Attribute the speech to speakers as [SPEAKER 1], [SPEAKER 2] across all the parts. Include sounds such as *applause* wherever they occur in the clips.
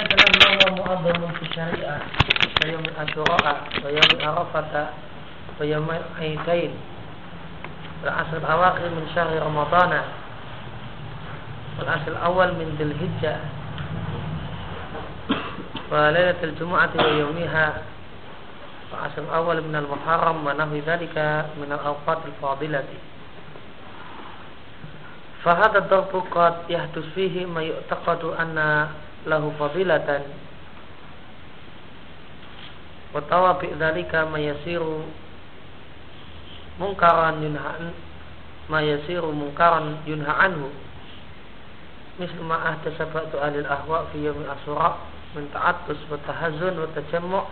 [SPEAKER 1] ini adalah nama mu'adzamun fi syariah Bayam Asyura'a Bayam Arafata Bayam Aidain Al-asr awakhir min syahri Ramadana Al-asr awal min Dhul Hijjah Wa lailatul Jumu'ati wa yawmiha Al-asr awal min al-Muharram Wa nahwi dhalika min al-awqat al-fadilati Fahad ad-darbu qad yahdus fihi ma yu'taqadu anna lahu fadilatan wa tawabi dzalika ma yasiru munkaran yunha ma yasiru munkaran yunha anhu misal ma ahdasa ba'du ahli al-ahwa fi yawmi asura min ta'attus wa tahazzun wa tajammu'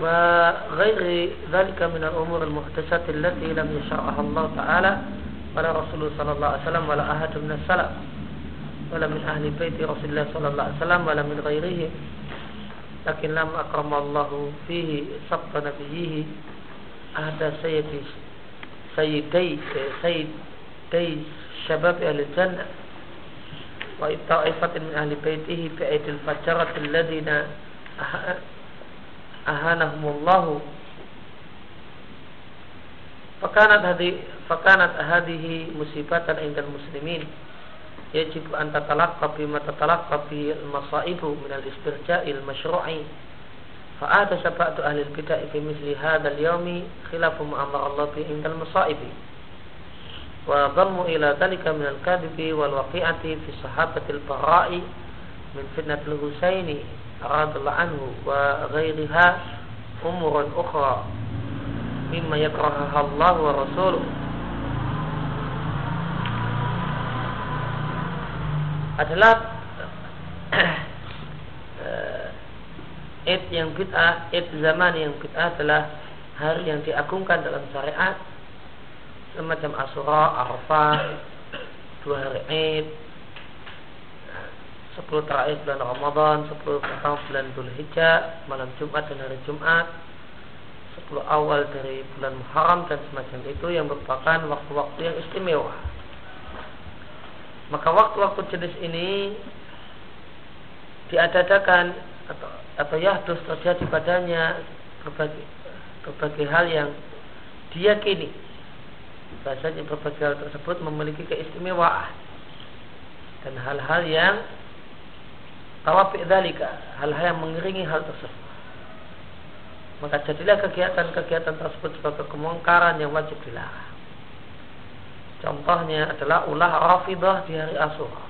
[SPEAKER 1] وغير ذلك من الأمور المحدثات التي لم يشرعها الله تعالى ولا رسول صلى الله عليه وسلم ولا أحد من السلف ولا من أهل بيت رسول الله صلى الله عليه وسلم ولا من غيرهم لكن لم أكرم الله فيه سبط نبيه أحد سيدي سيدي سيدي شباب أهل الجنة وطائفة من أهل بيته بأيدي الفجرة الذين ahanahumullahu fakanat hadi fakanat hadhihi musibatan indal muslimin yajib an tatalaqqa bima tatalaqqa bi al-masaibu min al-istirja'il mashru'i fa ada sabatu ahli al-bid'ah fi misli hadzal yawmi khilafu ma amara Allah bi indal masaibi wa dhammu ila dhalika min al-kadhibi wal waqi'ati fi sahabatil bara'i min fitnatil husaini radhiyallahu anhu wa ghairiha umurun ukhra mimma yakrahaha Allah wa rasuluh adalah *clears throat* Id yang bid'ah, id zaman yang bid'ah adalah hari yang diagungkan dalam syariat semacam Asyura, Arafah, dua hari Id, 10 terakhir bulan Ramadan, 10 pertama bulan Dhul Hijjah, malam Jumat dan hari Jumat, 10 awal dari bulan Muharram dan semacam itu yang merupakan waktu-waktu yang istimewa. Maka waktu-waktu jenis ini diadakan atau atau yahdus terjadi padanya berbagai berbagai hal yang diyakini. Bahasanya berbagai hal tersebut memiliki keistimewaan dan hal-hal yang tawafi dalika hal-hal yang mengiringi hal tersebut. Maka jadilah kegiatan-kegiatan tersebut sebagai kemungkaran yang wajib dilarang contohnya adalah ulah rafidah di hari asura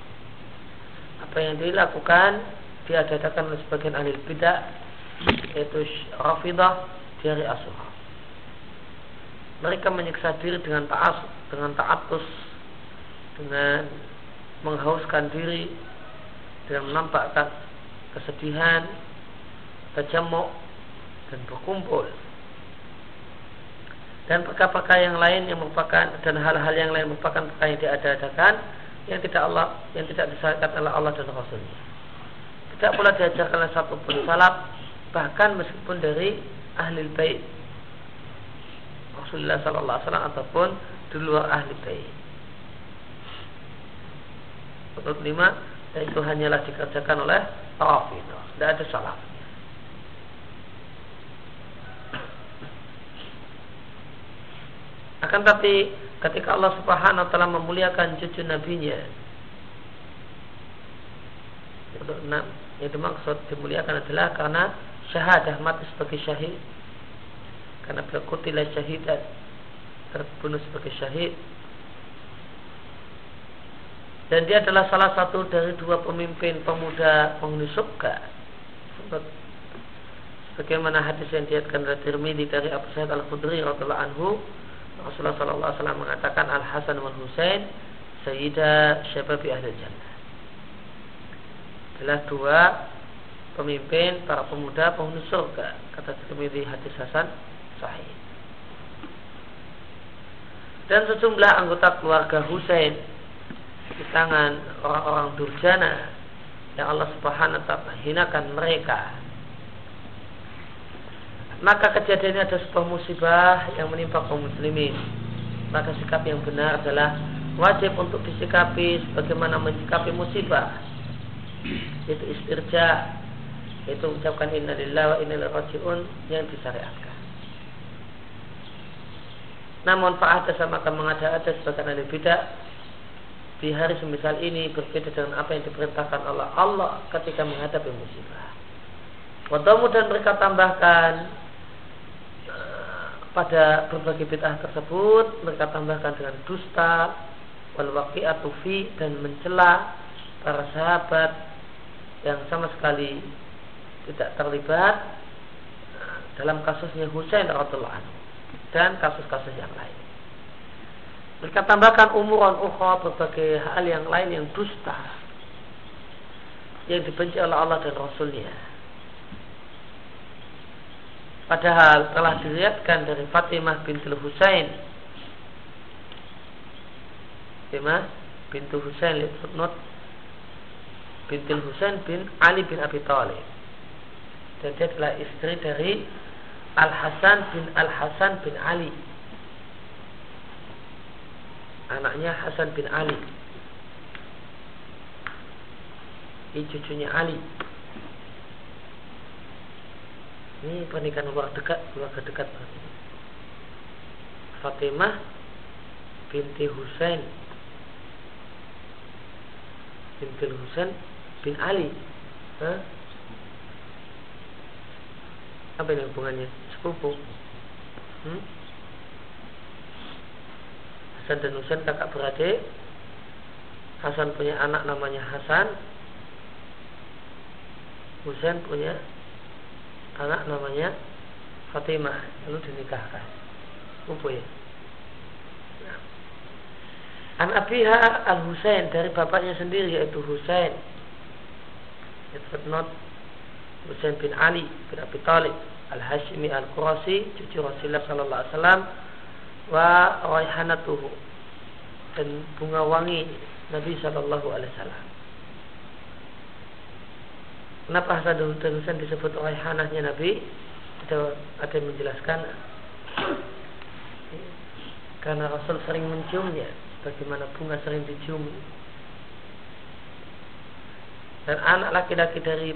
[SPEAKER 1] apa yang dilakukan diadakan oleh sebagian ahli bidah yaitu rafidah di hari asura mereka menyiksa diri dengan taas dengan taatus dengan menghauskan diri dengan menampakkan kesedihan, kecemuk dan berkumpul. Dan perkara-perkara yang lain yang merupakan dan hal-hal yang lain merupakan perkara yang diadakan yang tidak Allah yang tidak disyariatkan oleh Allah dan Rasulnya. Tidak pula diajarkan oleh satupun salaf bahkan meskipun dari ahli bait Rasulullah Sallallahu Alaihi Wasallam ataupun di luar ahli bait. Menurut lima itu hanyalah dikerjakan oleh Rafidah. Tidak ada salah. Akan tapi ketika Allah Subhanahu wa taala memuliakan cucu nabinya itu itu maksud dimuliakan adalah karena syahadah mati sebagai syahid karena beliau kutilah syahidat terbunuh sebagai syahid dan dia adalah salah satu dari dua pemimpin pemuda penghuni surga. Sebagaimana hadis yang diatkan oleh Tirmidzi dari Abu Sa'id Al-Khudri radhiyallahu anhu, Rasulullah sallallahu alaihi wasallam mengatakan Al Hasan wal Husain sayyida syababi ahli jannah. Adalah dua pemimpin para pemuda penghuni surga. Kata Tirmidzi hadis Hasan sahih. Dan sejumlah anggota keluarga Husain di tangan orang-orang durjana yang Allah Subhanahu wa taala hinakan mereka. Maka kejadian ini ada sebuah musibah yang menimpa kaum muslimin. Maka sikap yang benar adalah wajib untuk disikapi sebagaimana mensikapi musibah itu istirja itu ucapkan innalillah wa innal rajiun yang disyariatkan namun ada sama akan mengada-ada sebagian ahli bidah di hari semisal ini berbeda dengan apa yang diperintahkan oleh Allah ketika menghadapi musibah. Wadamu dan mereka tambahkan pada berbagai bid'ah tersebut mereka tambahkan dengan dusta wal waqi'atu fi dan mencela para sahabat yang sama sekali tidak terlibat eh, dalam kasusnya Husain radhiallahu anhu dan kasus-kasus yang lain. Mereka tambahkan umuran ukhra berbagai hal yang lain yang dusta yang dibenci oleh Allah dan Rasulnya. Padahal telah dilihatkan dari Fatimah bintul Husain. Fatimah bintu Husain footnote bintul Husain bin Ali bin Abi Thalib. Dan dia adalah istri dari Al Hasan bin Al Hasan bin Ali. Anaknya Hasan bin Ali. Ini cucunya Ali ini pernikahan luar dekat keluarga dekat Fatimah binti Husain binti Husain bin Ali Hah? Apa ini hubungannya? Sepupu. Hmm? Hasan dan Husain kakak beradik. Hasan punya anak namanya Hasan. Husain punya anak namanya Fatimah. Lalu dinikahkan. Sepupu ya. Nah. An Abiha al Husain dari bapaknya sendiri yaitu Husain. Not Husain bin Ali bin Abi Talib Al-Hashimi Al-Qurasi cucu Rasulullah sallallahu alaihi wasallam wa raihanatuhu dan bunga wangi Nabi sallallahu alaihi wasallam. Kenapa Hasan dan Husain disebut raihanahnya Nabi? Ada ada yang menjelaskan. Karena Rasul sering menciumnya bagaimana bunga sering dicium. Dan anak laki-laki dari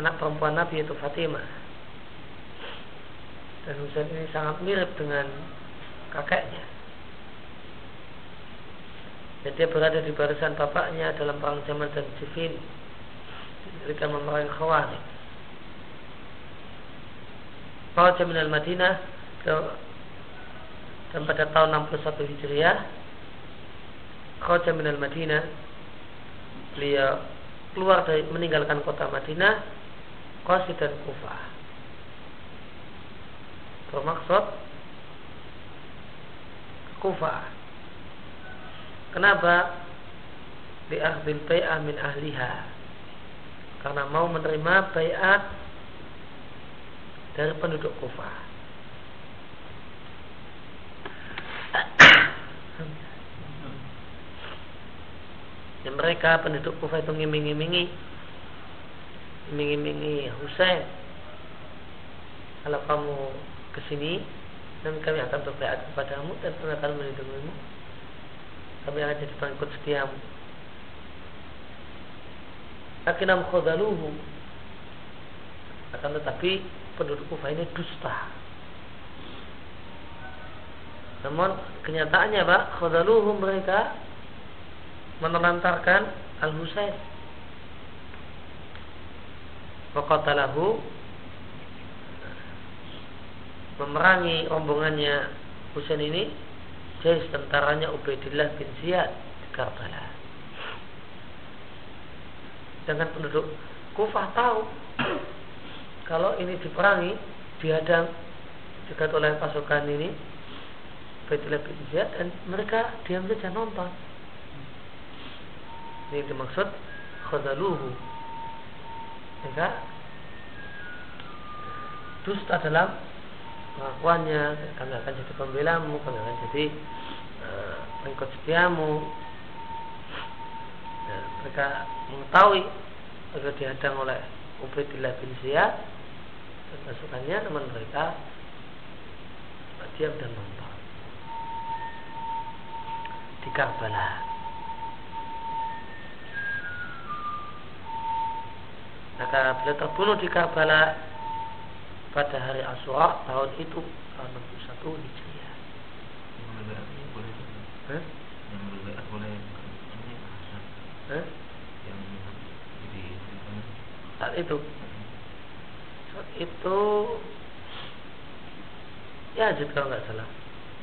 [SPEAKER 1] anak perempuan Nabi itu Fatimah. Dan Husain ini sangat mirip dengan kakeknya. Dan dia berada di barisan bapaknya dalam perang Jamal dan Siffin ketika memerangi Khawarij. Raja al Madinah dan pada tahun 61 Hijriah Raja al Madinah beliau keluar dari meninggalkan kota Madinah Qasid dan Kufah bermaksud Kufah kenapa? Diakhdil bay'ah min ahliha karena mau menerima bayat dari penduduk Kufah yang mereka penduduk Kufah itu ngiming-ngimingi iming-imingi Husain kalau kamu ke sini dan kami akan berbayat kepadamu dan kami akan melindungimu. Kami akan jadi pengikut setiamu akinam khodaluhu akan tetapi penduduk Kufah ini dusta. Namun kenyataannya Pak khodaluhu mereka menelantarkan Al-Husain. Waqatalahu memerangi rombongannya Husain ini jadi tentaranya Ubaidillah bin Ziyad di Karbala. Dengan penduduk Kufah tahu kalau ini diperangi dihadang juga oleh pasukan ini bin Ziyad dan mereka diam saja nonton. Ini dimaksud khadaluhu sehingga dusta dalam pengakuannya kami akan jadi pembelamu kami akan jadi uh, pengikut setiamu mereka mengetahui agar dihadang oleh Ubaidillah bin Ziyad dan pasukannya namun mereka diam dan nonton di Karbala ketika beliau terbunuh di Karbala pada hari Asyura tahun itu tahun 61 Hijriah. Yang boleh Hah? Yang di saat itu. Saat itu ya Yazid kalau nggak salah.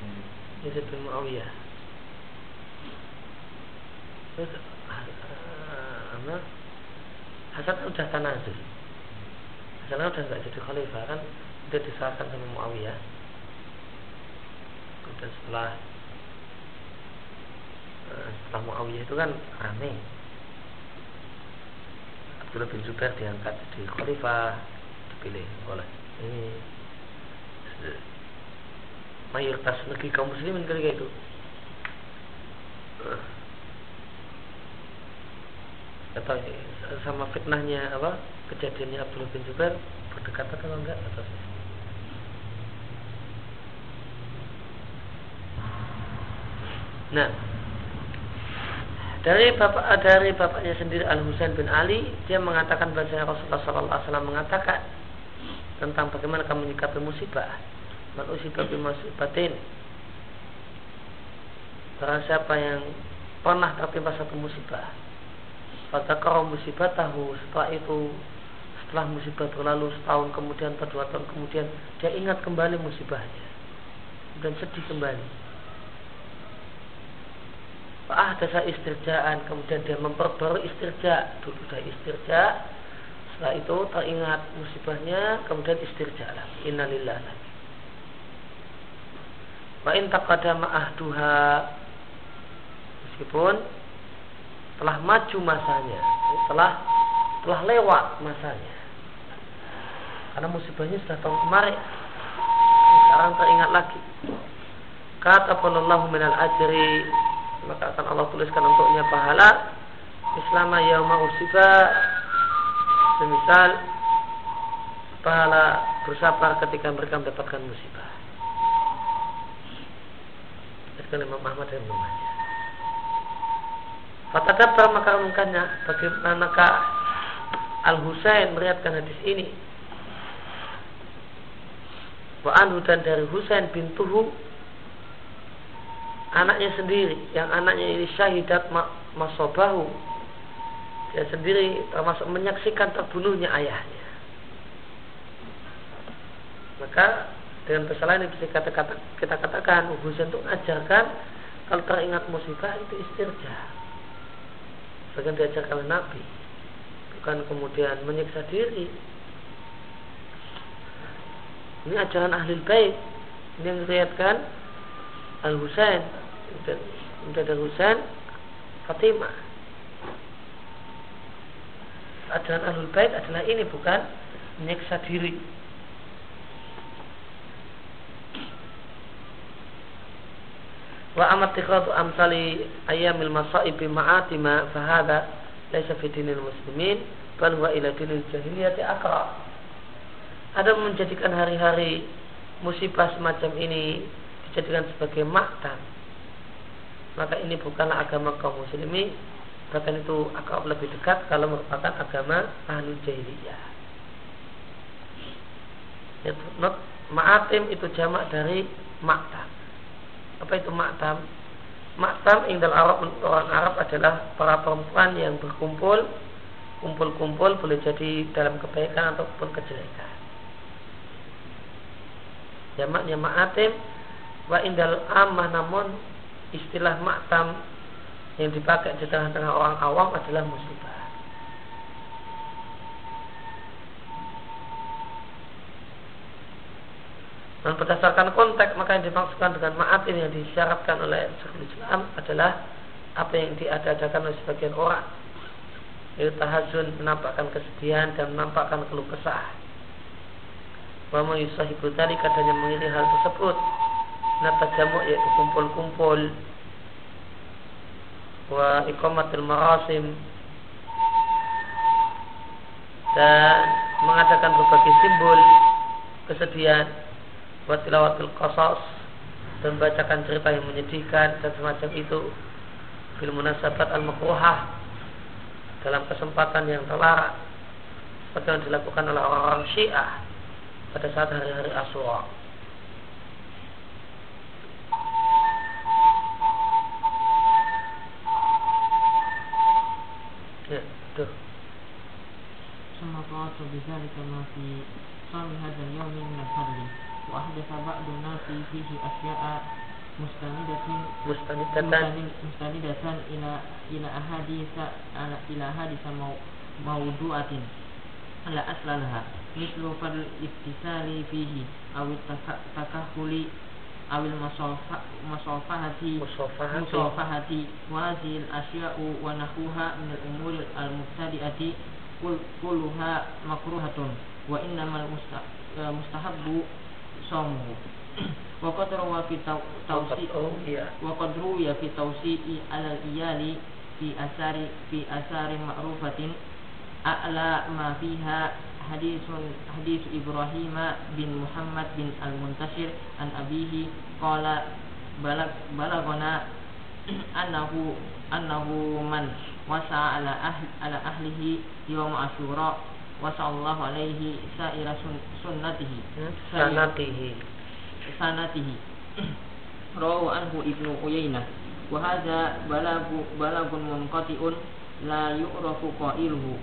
[SPEAKER 1] Hmm. Yazid bin Muawiyah. Terus uh, Hasan udah tanazul. Hasan udah nggak jadi khalifah kan? Udah diserahkan sama Muawiyah. Kemudian setelah setelah Muawiyah itu kan rame. Abdullah bin Zubair diangkat jadi khalifah dipilih oleh ini. Mayoritas negeri kaum muslimin ketika itu atau sama fitnahnya apa kejadiannya Abdullah bin Zubair berdekatan atau enggak atau Nah, dari bapak dari bapaknya sendiri Al Husain bin Ali, dia mengatakan bahwa Rasulullah SAW mengatakan tentang bagaimana kamu menyikapi musibah. Man usibah musibatin. Barang siapa yang pernah tertimpa satu musibah Pada kau musibah tahu Setelah itu Setelah musibah berlalu setahun kemudian atau dua tahun kemudian Dia ingat kembali musibahnya. Dan sedih kembali Ah dasa istirjaan Kemudian dia memperbarui istirja Dulu sudah istirja Setelah itu teringat musibahnya Kemudian istirja lagi Innalillah lagi Wa in taqadama meskipun telah maju masanya, telah telah lewat masanya. Karena musibahnya sudah tahun kemarin. Sekarang teringat lagi. Kata Allah minal ajri maka akan Allah tuliskan untuknya pahala Islama yauma usiba semisal pahala bersabar ketika mereka mendapatkan musibah disebutkan Imam Ahmad dan Imam Majah. Fatadabar maka renungkannya bagaimanakah Al Husain meriatkan hadis ini. Wa anhu dan dari Husain bin Tuhu anaknya sendiri yang anaknya ini syahidat masobahu. Dia sendiri termasuk menyaksikan terbunuhnya ayahnya. Maka dengan kesalahan yang bisa kita, kata, kita katakan Husain untuk mengajarkan kalau teringat musibah itu istirja bahkan diajarkan oleh Nabi. Bukan kemudian menyiksa diri. Ini ajaran ahli bait. Ini yang diriatkan Al Husain dan dari Husain Fatimah. Ajaran Ahlul Bait adalah ini bukan menyiksa diri. Wa amat tikratu amsali ayamil masaibi ma'atima fahada laisa fi dinil muslimin bal huwa ila dinil jahiliyati akra ada menjadikan hari-hari musibah semacam ini dijadikan sebagai maktan maka ini bukanlah agama kaum muslimin bahkan itu akrab lebih dekat kalau merupakan agama ahli jahiliyah ma'atim itu jamak dari maktan apa itu maktam? Maktam indal Arab orang Arab adalah para perempuan yang berkumpul kumpul-kumpul boleh jadi dalam kebaikan ataupun kejelekan. Jamaknya ma'atim wa indal amah namun istilah maktam yang dipakai di tengah-tengah orang awam adalah musibah. Dan berdasarkan konteks maka yang dimaksudkan dengan maaf ini yang disyaratkan oleh Syekhul Islam adalah apa yang diadakan oleh sebagian orang yaitu tahazun menampakkan kesedihan dan menampakkan keluh kesah. Wa yusahibu tadi kadanya mengiring hal tersebut. Nata jamu yaitu kumpul-kumpul. Wa iqamatul marasim. Dan mengadakan berbagai simbol kesedihan. Buat tilawatul qasas. Dan bacakan cerita yang menyedihkan dan semacam itu. Bil munasabat al makruhah dalam kesempatan yang terlarang seperti yang dilakukan oleh orang-orang Syiah pada saat hari-hari Asyura.
[SPEAKER 2] بذلك ما في صام هذا اليوم من الفضل وأحدث بعض الناس فيه أشياء مستندة
[SPEAKER 1] مستندة
[SPEAKER 2] مستندة إلى إلى أحاديث إلى أحاديث موضوعة لا أصل لها مثل فالاتصال فيه أو التكهل أو المصافحة مصافحة وهذه الأشياء ونحوها من الأمور المبتدئة kulluha makruhatun wa innamal e, mustahabbu sawmuhu. Wa qad rawa fi tawsi wa qad ruya fi tawsi'i ala iyali fi asari fi asari ma'rufatin a'la ma fiha hadisun hadis Ibrahim bin Muhammad bin Al-Muntasir an abihi qala balagona annahu annahu man wasa ala ahli ala ahlihi yawm asyura wasa Allah
[SPEAKER 1] alaihi
[SPEAKER 2] saira sunnatihi sanatihi sanatihi rawu anhu ibnu uyainah wa hadza balagu balagun munqati'un la yu'rafu qailuhu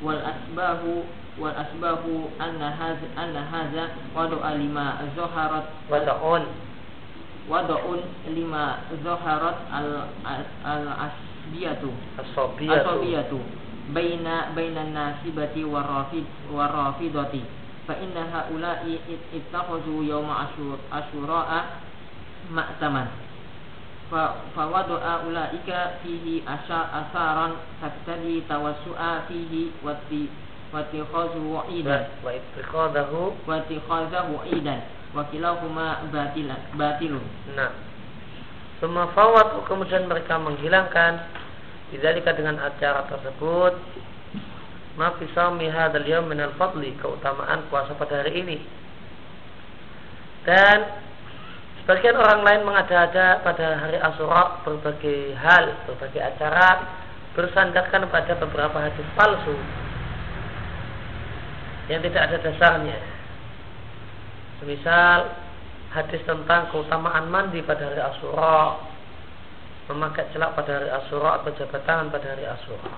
[SPEAKER 2] wal asbahu wal asbahu anna hadza anna hadza alima zaharat wa أن هذا أن هذا وضع لما ظهرت
[SPEAKER 1] وضع
[SPEAKER 2] وضع لما ظهرت العصبية الصبية بين بين الناسبة والرافض والرافضة فإن هؤلاء اتخذوا يوم عاشوراء مأتما فوضع أولئك فيه أثارا تقتضي توسعا فيه واتخاذه عيدا
[SPEAKER 1] واتخاذه
[SPEAKER 2] واتخاذه عيدا wakilahuma batilan batilun
[SPEAKER 1] nah. Semua fawat kemudian mereka menghilangkan. Didalika dengan acara tersebut. Mafisau miha saumi minal fadli keutamaan puasa pada hari ini. Dan sebagian orang lain mengada-ada pada hari Asyura berbagai hal, berbagai acara bersandarkan pada beberapa hadis palsu yang tidak ada dasarnya. Semisal hadis tentang keutamaan mandi pada hari Asyura, memakai celak pada hari Asyura atau jabat tangan pada hari Asyura.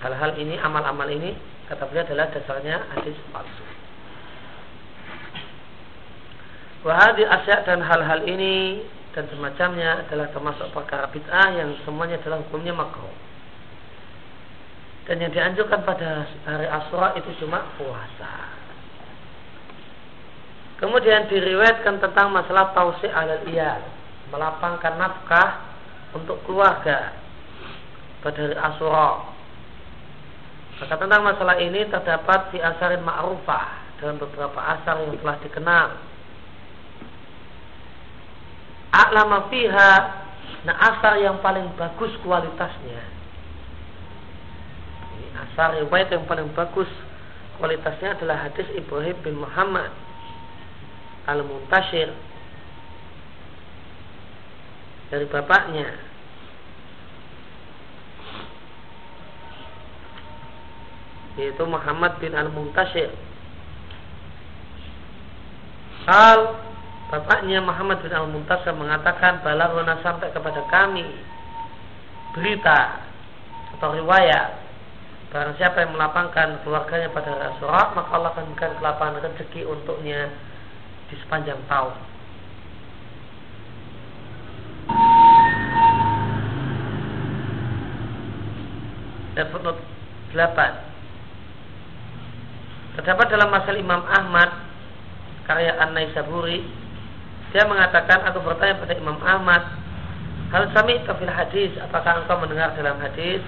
[SPEAKER 1] Hal-hal ini, amal-amal ini kata beliau adalah dasarnya hadis palsu. Wahadi asyak dan hal-hal ini dan semacamnya adalah termasuk perkara bid'ah yang semuanya adalah hukumnya makruh. Dan yang dianjurkan pada hari Asyura itu cuma puasa. Kemudian diriwayatkan tentang masalah tausi alal iyal, melapangkan nafkah untuk keluarga. Pada hari Asyura maka tentang masalah ini terdapat di asarin ma'rufah dalam beberapa asar yang telah dikenal. A'lama fiha Nah asar yang paling bagus kualitasnya. Asar baik yang paling bagus kualitasnya adalah hadis Ibrahim bin Muhammad Al-Muntashir dari bapaknya yaitu Muhammad bin Al-Muntashir. Hal bapaknya Muhammad bin Al-Muntashir mengatakan balagona sampai kepada kami berita atau riwayat Barang siapa yang melapangkan keluarganya pada Rasulullah Maka Allah akan memberikan kelapangan rezeki untuknya Di sepanjang tahun. Dan footnote 8 Terdapat dalam masalah Imam Ahmad karya An-Naisaburi dia mengatakan aku bertanya pada Imam Ahmad hal sami fil hadis? Apakah engkau mendengar dalam hadis?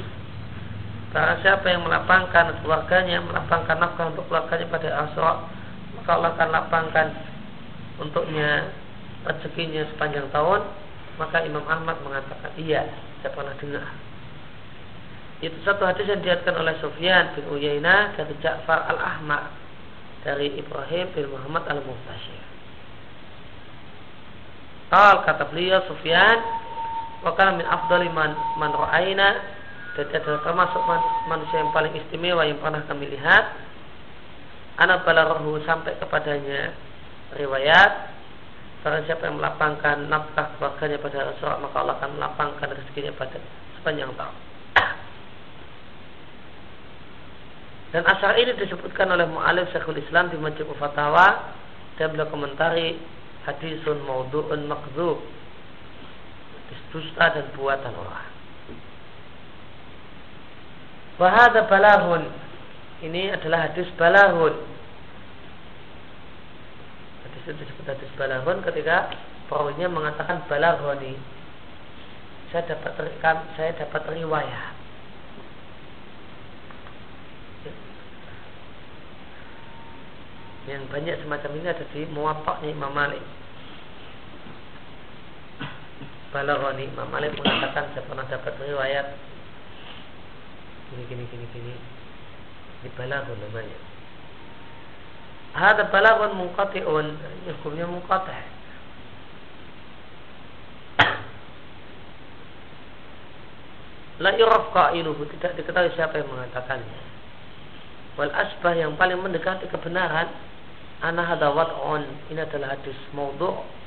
[SPEAKER 1] Barang siapa yang melapangkan keluarganya, melapangkan nafkah untuk keluarganya pada Asra, maka Allah akan lapangkan untuknya rezekinya sepanjang tahun. Maka Imam Ahmad mengatakan, iya, saya pernah dengar. Itu satu hadis yang diatkan oleh Sufyan bin Uyainah dari Ja'far al-Ahmar dari Ibrahim bin Muhammad al-Muhtashir. Qal kata beliau Sufyan wa min afdali man man ra'ayna dan adalah termasuk manusia yang paling istimewa yang pernah kami lihat anak balarahu sampai kepadanya riwayat. Barang siapa yang melapangkan nafkah keluarganya pada Rasulullah maka Allah akan melapangkan rezekinya pada sepanjang tahun. Dan asar ini disebutkan oleh Mu'alif Syekhul Islam di Majmu Fatawa. Dan beliau komentari hadisun maudu'un makzub dusta dan buatan orang. Wahada balahun. Ini adalah hadis balahun itu disebut hadis balaghon ketika perawinya mengatakan balaghoni. Saya dapat saya dapat riwayat. Yang banyak semacam ini ada di muwatta'nya Imam Malik. Balaghoni Imam Malik mengatakan saya pernah dapat riwayat. Gini gini gini gini. Di balaghon namanya Hada balagun munqati'un Hukumnya munqati' La yuraf qailuhu Tidak diketahui siapa yang mengatakannya. Wal asbah yang paling mendekati kebenaran Ana hada wad'un Ini adalah hadis maudhu'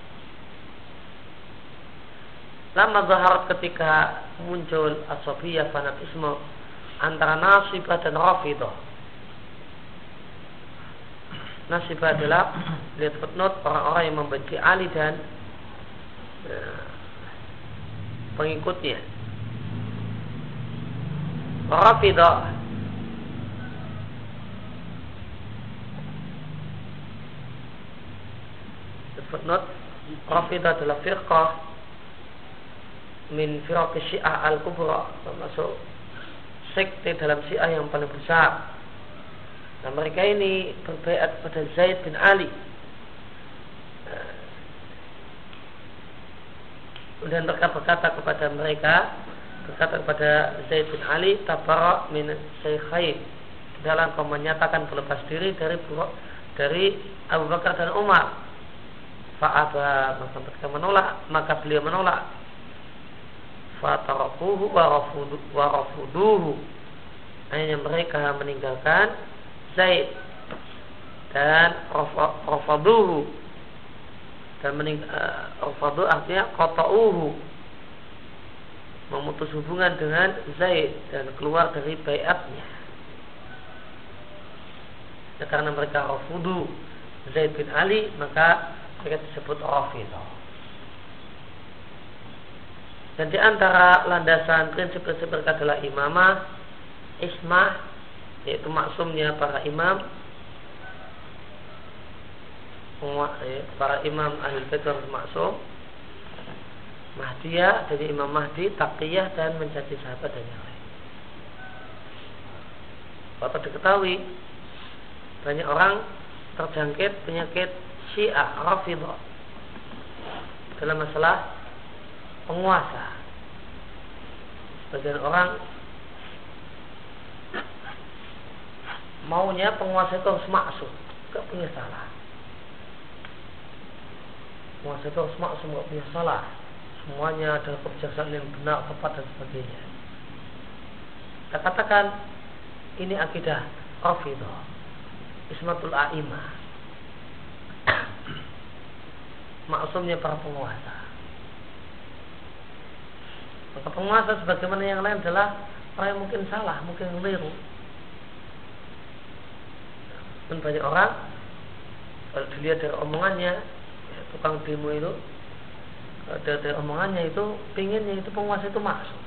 [SPEAKER 1] Lama zaharat ketika muncul asofiyah fanatisme antara nasibah dan rafidah nasib adalah lihat footnote orang-orang yang membenci Ali dan ya, pengikutnya. Rafidah footnote. Rafidah adalah firqah min firqah syiah al-kubra termasuk sekte dalam syiah yang paling besar Nah mereka ini berbaikat pada Zaid bin Ali. Dan mereka berkata kepada mereka berkata kepada Zaid bin Ali tabara min Syekhain dalam menyatakan berlepas diri dari dari Abu Bakar dan Umar. Fa'aba maka mereka menolak maka beliau menolak. Fatarakuhu wa rafuduhu. Hanya mereka meninggalkan Zaid. Dan rafaduhu. Dan mening uh, artinya qata'uhu. Memutus hubungan dengan Zaid dan keluar dari bayatnya. Ya, karena mereka rafudu Zaid bin Ali maka mereka disebut rafidah dan di antara landasan prinsip-prinsip mereka adalah imamah, ismah, yaitu maksumnya para imam ya, para imam ahli bait maksum Mahdiyah dari Imam Mahdi, Taqiyah dan menjadi sahabat dan yang lain. Bapak diketahui banyak orang terjangkit penyakit Syiah, Rafidah dalam masalah penguasa. Sebagian orang maunya penguasa itu harus maksum. Gak punya salah. Penguasa itu harus maksum gak punya salah. Semuanya adalah kebijaksanaan yang benar tepat dan sebagainya. Kita katakan ini akidah Rafidah Ismatul A'imah. *coughs* Maksumnya para penguasa. Maka penguasa sebagaimana yang lain adalah orang yang mungkin salah, mungkin keliru dan banyak orang kalau dilihat dari omongannya ya, tukang demo itu dari, dari omongannya itu pinginnya itu penguasa itu masuk.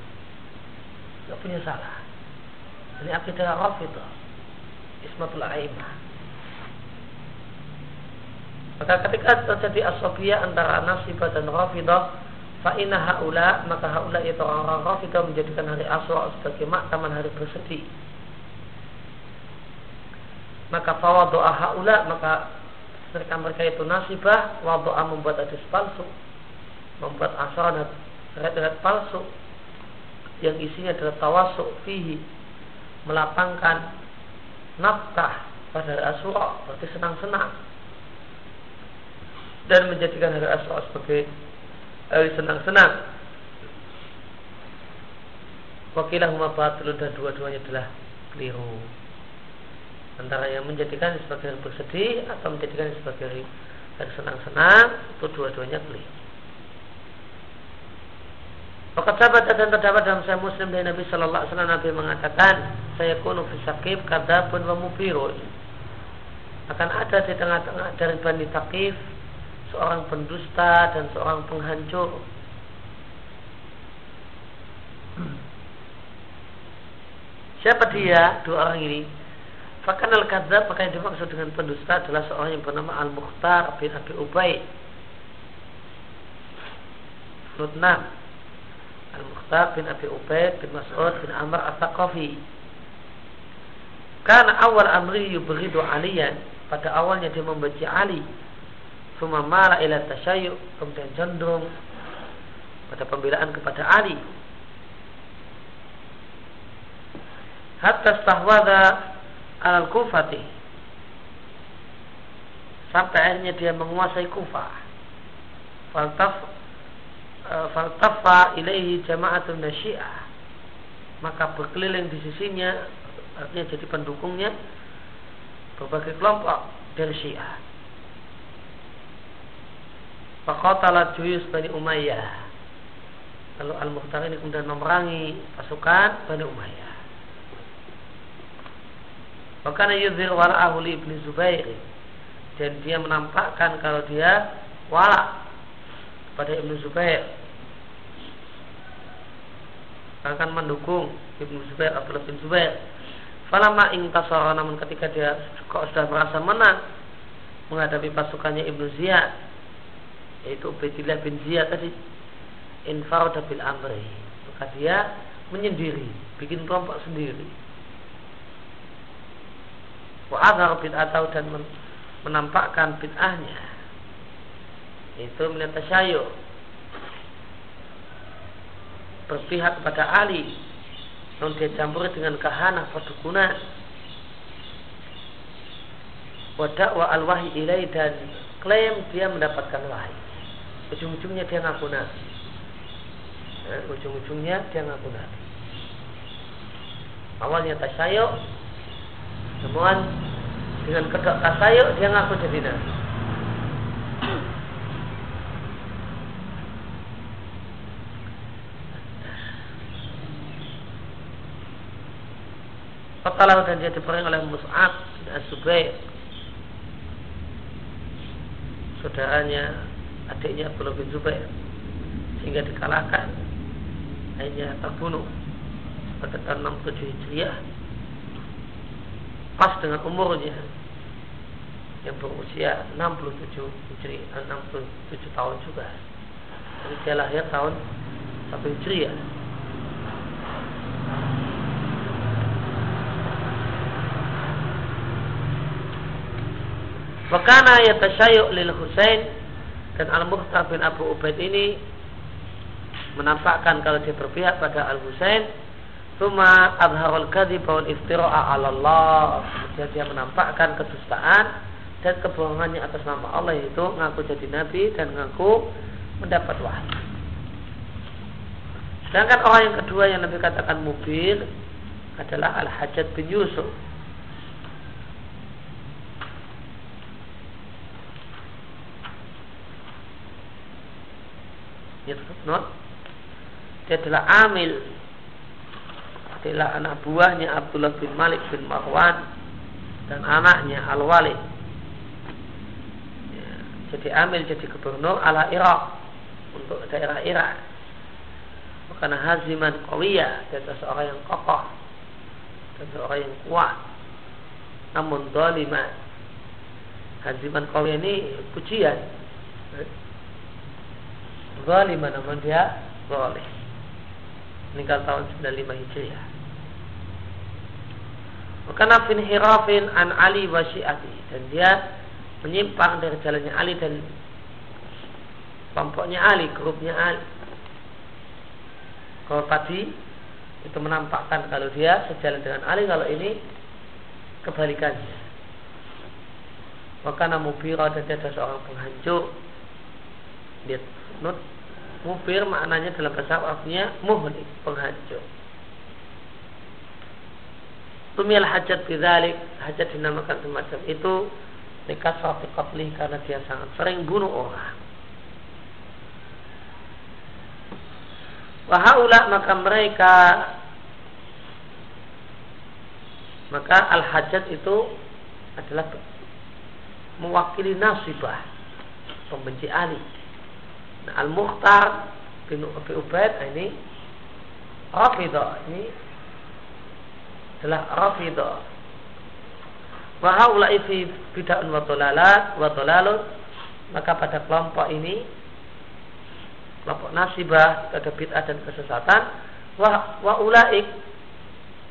[SPEAKER 1] Nggak punya salah. Ini akidah itu Ismatul Aimah. Maka ketika terjadi asobia antara Nasibah dan Rafidah Fa'ina haula maka haula itu orang-orang Rafidah menjadikan hari Aswa sebagai maktaman hari bersedih maka fawadu'a haula maka mereka mereka itu nasibah wadu'a membuat hadis palsu membuat dan red-red palsu yang isinya adalah tawasuk fihi melapangkan nafkah pada hari Asyura berarti senang-senang dan menjadikan hari Asyura sebagai hari senang-senang Wakilah huma batil dan dua-duanya adalah keliru. Antara yang menjadikan sebagai bersedih atau menjadikan sebagai yang senang-senang itu dua-duanya keliru. Maka sahabat dan terdapat dalam saya Muslim dari Nabi Shallallahu Alaihi Wasallam Nabi mengatakan saya kuno fisakib pun wa mubirun akan ada di tengah-tengah dari Bani Takif seorang pendusta dan seorang penghancur *clears throat* Siapa dia dua orang ini? Fakan al kadzab maka yang dimaksud dengan pendusta adalah seorang yang bernama Al Mukhtar bin Abi Ubay. Nutna Al Mukhtar bin Abi Ubay bin Mas'ud bin Amr At-Taqafi. Karena awal amri yubridu aliyan pada awalnya dia membenci Ali. Suma mala ila tasyayu kemudian cenderung pada pembelaan kepada Ali hatta stahwada al kufati sampai akhirnya dia menguasai kufah faltaf e, faltafa ilaihi jama'atun nasyi'ah maka berkeliling di sisinya artinya jadi pendukungnya berbagai kelompok dari Syiah. Faqatala Juyus Bani Umayyah. Lalu Al-Mukhtar ini kemudian memerangi pasukan Bani Umayyah. Wakana yudhir wara'ahu li ibni Zubair Dan dia menampakkan kalau dia wala pada Ibnu Zubair. Akan mendukung Ibnu Zubair Abdullah bin Zubair. Falama ingtasara namun ketika dia kok sudah merasa menang menghadapi pasukannya Ibnu Ziyad yaitu Ubaidillah bin Ziyad tadi infarada bil amri. Maka dia menyendiri bikin kelompok sendiri wa azhar bid'atau dan menampakkan bid'ahnya. Itu melihat tasyayyu berpihak kepada Ali. Namun dia campur dengan kahanah perdukunan. Wa al-wahyi ilai dan klaim dia mendapatkan wahyu ujung-ujungnya dia ngaku nabi. Eh, ujung-ujungnya dia ngaku nabi. Awalnya tasyayyu Namun dengan kedok tasayuk dia ngaku jadi nabi. Qatalahu dan dia diperang oleh Mus'ab bin As-Subair Saudaranya Adiknya Abdullah bin Zubair. Sehingga dikalahkan. Akhirnya terbunuh. Pada tahun 67 Hijriah pas dengan umurnya yang berusia 67 Hijri, 67 tahun juga. Jadi dia lahir tahun 1 Hijri ya. Wakana yatasyayu lil Husain dan Al-Muhtar bin Abu Ubaid ini menampakkan kalau dia berpihak pada Al-Husain Tuma abharul kadhib wal iftira'a 'ala Allah. Kemudian dia menampakkan kedustaan dan kebohongannya atas nama Allah yaitu ngaku jadi nabi dan ngaku mendapat wahyu. Sedangkan orang yang kedua yang Nabi katakan mubir adalah Al-Hajjat bin Yusuf. Dia adalah amil adalah anak buahnya Abdullah bin Malik bin Marwan dan anaknya Al-Walid. Ya, jadi amil jadi gubernur ala Irak untuk daerah Irak. Karena haziman kawiya dan seorang yang kokoh dan seorang yang kuat. Namun doliman haziman kawiya ini pujian. Zaliman namun dia boleh meninggal tahun 95 Hijriah. Maka nafin hirafin an Ali wa syi'ati dan dia menyimpang dari jalannya Ali dan kelompoknya Ali, grupnya Ali. Kalau tadi itu menampakkan kalau dia sejalan dengan Ali, kalau ini kebalikannya. Maka namubira dan dia adalah seorang penghancur. Dia Mubir maknanya dalam bahasa artinya muhlik, penghancur. Sumil hajat bidzalik, hajat dinamakan semacam itu likasrati qatli karena dia sangat sering bunuh orang. Wahaula maka mereka maka al hajat itu adalah mewakili nasibah pembenci Ali. Nah, al muhtar bin Abi Ubaid ini Rafidah ini adalah Rafidah. Wa haula'i fi bid'un wa dhalalat wa dhalalut maka pada kelompok ini kelompok nasibah ada bid'ah dan kesesatan wa wa ulaik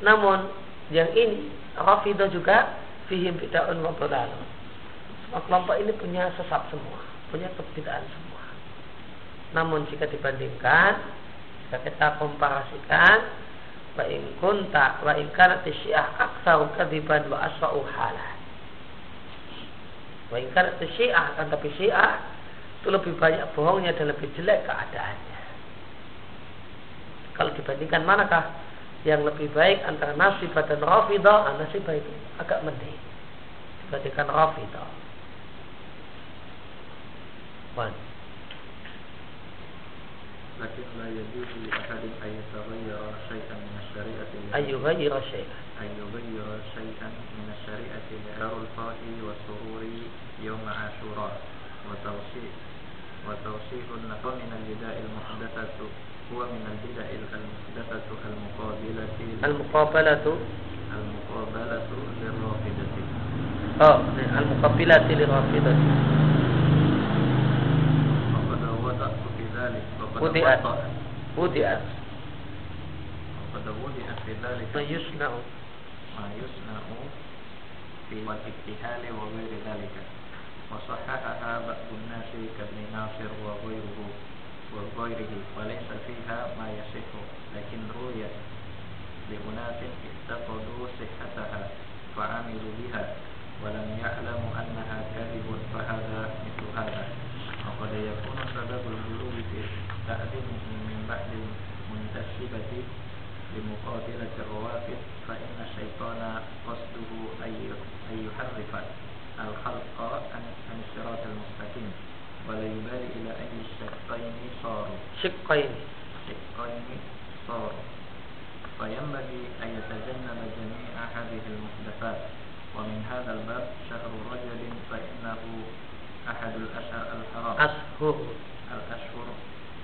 [SPEAKER 1] namun yang ini Rafidah juga fihim bid'un wa dhalalut. Semua kelompok ini punya sesat semua, punya kebid'ahan semua. Namun jika dibandingkan jika kita komparasikan wa in kunta wa in kanat syiah aktsaru kadiban wa asfa'u halah. Wa in kanat syiah kan tapi syiah itu lebih banyak bohongnya dan lebih jelek keadaannya. Kalau dibandingkan manakah yang lebih baik antara nasibah dan rafidah, ah, nasibah itu agak mending dibandingkan rafidah. One.
[SPEAKER 3] لكن لا يجوز لأحد أن يتغير شيئا من الشريعة
[SPEAKER 1] أن يغير شيئا.
[SPEAKER 3] أن يغير شيئا من الشريعة لإعار الفرح والسرور يوم عاشوراء. وتوصيف وتوصيف النقم من البدع المحدثة هو من البدع المحدثة المقابلة
[SPEAKER 1] المقابلة
[SPEAKER 3] المقابلة للرافضة.
[SPEAKER 1] آه المقابلة للرافضة. wudiat wudiat
[SPEAKER 3] pada بذلك فيشنع ما يصنع في والاكتهال وغير ذلك. وصححها بعض الناس كابن ناصر وغيره وغيره وليس فيها ما يصح لكن رويت لأناس افتقدوا صحتها فعملوا بها ولم يعلموا أنها كذب فهذا مثل هذا. وقد يكون سبب الغلو في تأذينه من بعد المنتسبة لمقابلة الروافد فإن الشيطان قصده أن يحرف الخلق عن الصراط المستقيم ولا يبالي إلى أي الشقين صاروا.
[SPEAKER 1] شقين.
[SPEAKER 3] شقين صاروا. فينبغي أن يتجنب جميع هذه المحدثات. ومن هذا الباب شهر رجل فإنه أحد الأشهر الحرام.
[SPEAKER 1] أشهر.
[SPEAKER 3] الأشهر